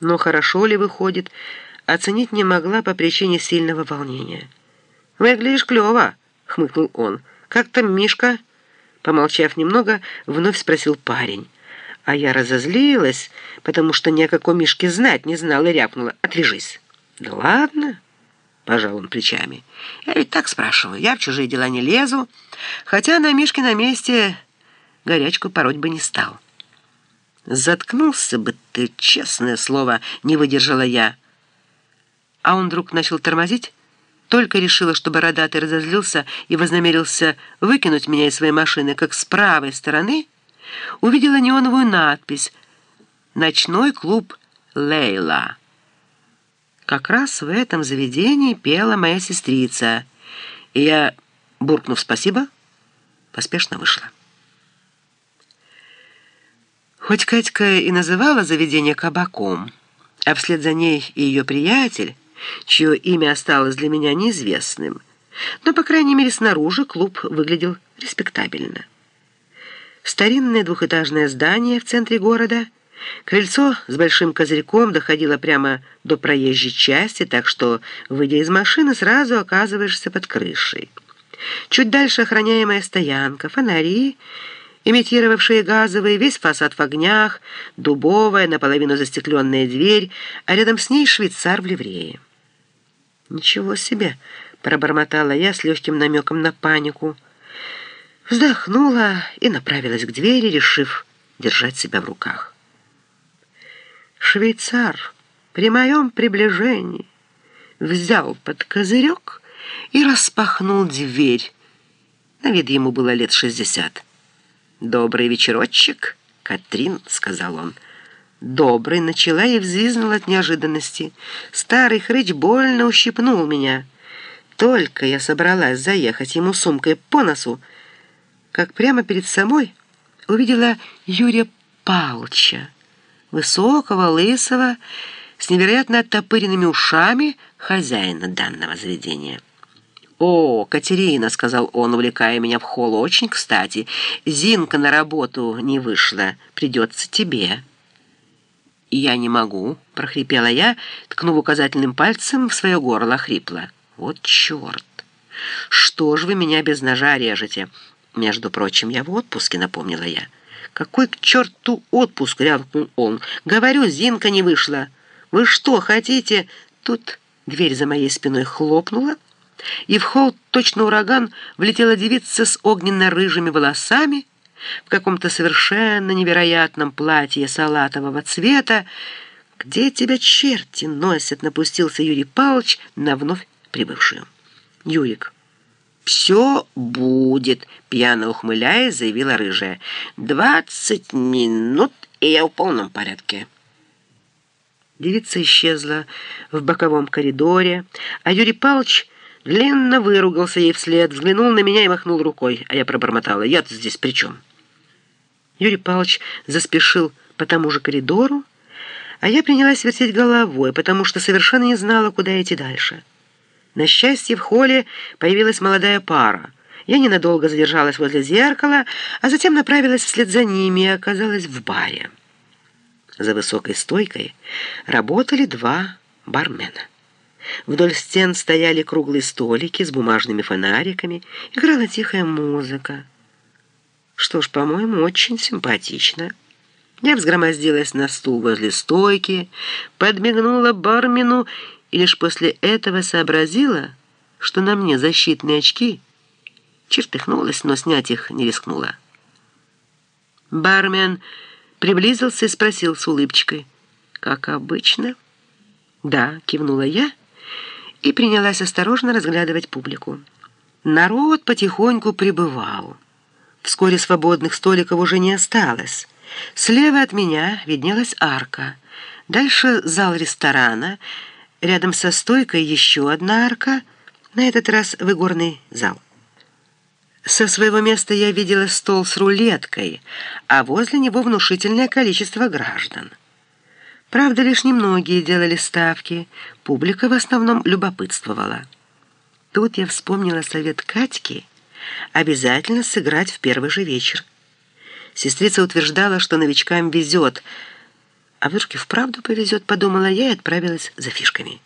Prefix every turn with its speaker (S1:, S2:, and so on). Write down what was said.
S1: Но хорошо ли выходит, оценить не могла по причине сильного волнения. «Выглядишь клёво», — хмыкнул он. «Как там Мишка?» Помолчав немного, вновь спросил парень. А я разозлилась, потому что ни о каком Мишке знать не знала и рявкнула. «Отвяжись». «Да ладно», — пожал он плечами. «Я ведь так спрашиваю. Я в чужие дела не лезу, хотя на Мишке на месте горячку пороть бы не стал». «Заткнулся бы ты, честное слово», — не выдержала я. А он вдруг начал тормозить, только решила, что бородатый разозлился и вознамерился выкинуть меня из своей машины, как с правой стороны увидела неоновую надпись «Ночной клуб Лейла». Как раз в этом заведении пела моя сестрица, и я, буркнув «спасибо», поспешно вышла. Хоть Катька и называла заведение кабаком, а вслед за ней и ее приятель, чье имя осталось для меня неизвестным, но, по крайней мере, снаружи клуб выглядел респектабельно. Старинное двухэтажное здание в центре города, крыльцо с большим козырьком доходило прямо до проезжей части, так что, выйдя из машины, сразу оказываешься под крышей. Чуть дальше охраняемая стоянка, фонари — имитировавшие газовые, весь фасад в огнях, дубовая, наполовину застекленная дверь, а рядом с ней швейцар в ливрее. «Ничего себе!» — пробормотала я с легким намеком на панику. Вздохнула и направилась к двери, решив держать себя в руках. Швейцар при моем приближении взял под козырек и распахнул дверь. На вид ему было лет шестьдесят. «Добрый вечерочек, Катрин», — сказал он. «Добрый» начала и взвизгнула от неожиданности. Старый хрыч больно ущипнул меня. Только я собралась заехать ему сумкой по носу, как прямо перед самой увидела Юрия Палча, высокого, лысого, с невероятно оттопыренными ушами хозяина данного заведения. «О, Катерина», — сказал он, увлекая меня в холл, — «очень кстати. Зинка на работу не вышла. Придется тебе». «Я не могу», — прохрипела я, ткнув указательным пальцем в свое горло, хрипло. «Вот черт! Что ж вы меня без ножа режете?» «Между прочим, я в отпуске», — напомнила я. «Какой к черту отпуск?» — рявкнул он. «Говорю, Зинка не вышла. Вы что, хотите...» Тут дверь за моей спиной хлопнула, и в холл точно ураган влетела девица с огненно-рыжими волосами в каком-то совершенно невероятном платье салатового цвета. «Где тебя черти носят?» — напустился Юрий Павлович на вновь прибывшую. «Юрик». «Все будет», — пьяно ухмыляясь, заявила рыжая. «Двадцать минут, и я в полном порядке». Девица исчезла в боковом коридоре, а Юрий Павлович Длинно выругался ей вслед, взглянул на меня и махнул рукой, а я пробормотала. «Я-то здесь при чем?» Юрий Павлович заспешил по тому же коридору, а я принялась вертеть головой, потому что совершенно не знала, куда идти дальше. На счастье, в холле появилась молодая пара. Я ненадолго задержалась возле зеркала, а затем направилась вслед за ними и оказалась в баре. За высокой стойкой работали два бармена. Вдоль стен стояли круглые столики с бумажными фонариками, играла тихая музыка. Что ж, по-моему, очень симпатично. Я взгромоздилась на стул возле стойки, подмигнула бармену и лишь после этого сообразила, что на мне защитные очки. Чертыхнулась, но снять их не рискнула. Бармен приблизился и спросил с улыбочкой, «Как обычно?» «Да», — кивнула я, — и принялась осторожно разглядывать публику. Народ потихоньку прибывал. Вскоре свободных столиков уже не осталось. Слева от меня виднелась арка. Дальше зал ресторана. Рядом со стойкой еще одна арка. На этот раз в игорный зал. Со своего места я видела стол с рулеткой, а возле него внушительное количество граждан. Правда, лишь немногие делали ставки, публика в основном любопытствовала. Тут я вспомнила совет Катьки обязательно сыграть в первый же вечер. Сестрица утверждала, что новичкам везет, А Вышке вправду повезет, подумала я и отправилась за фишками.